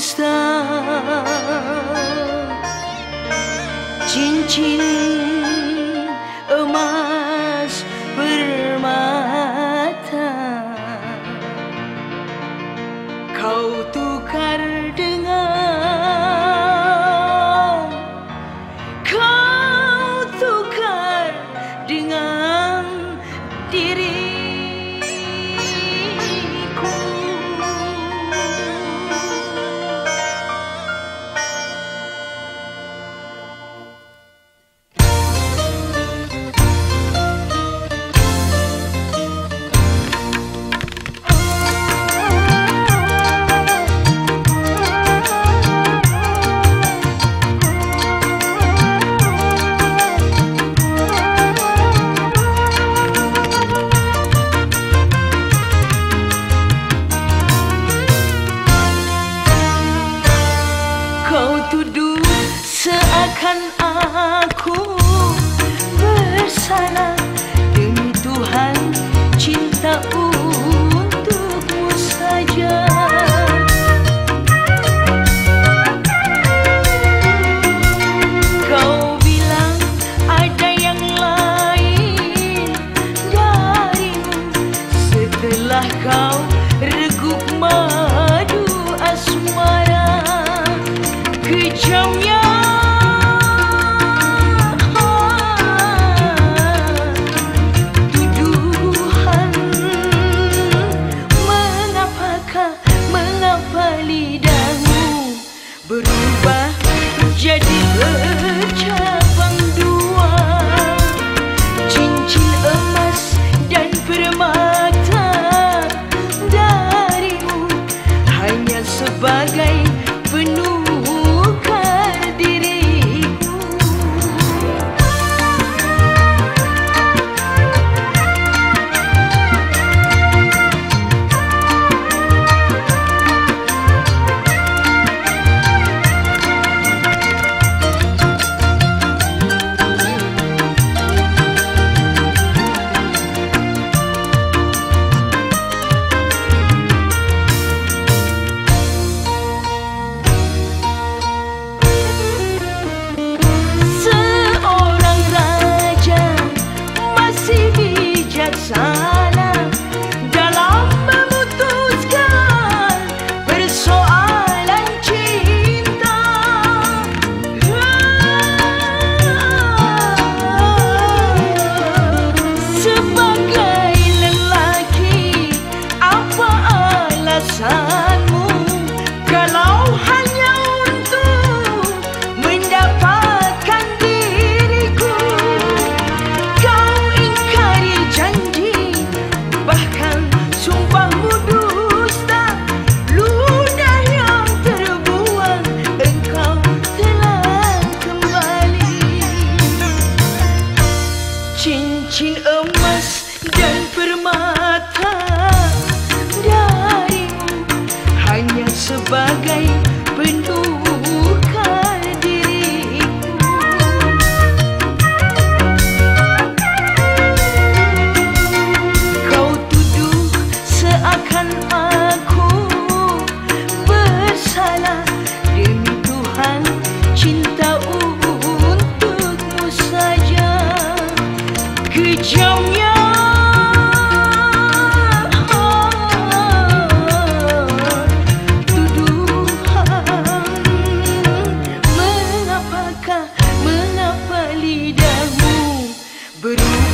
した。ちんちん and I mengapa lidahmu berubah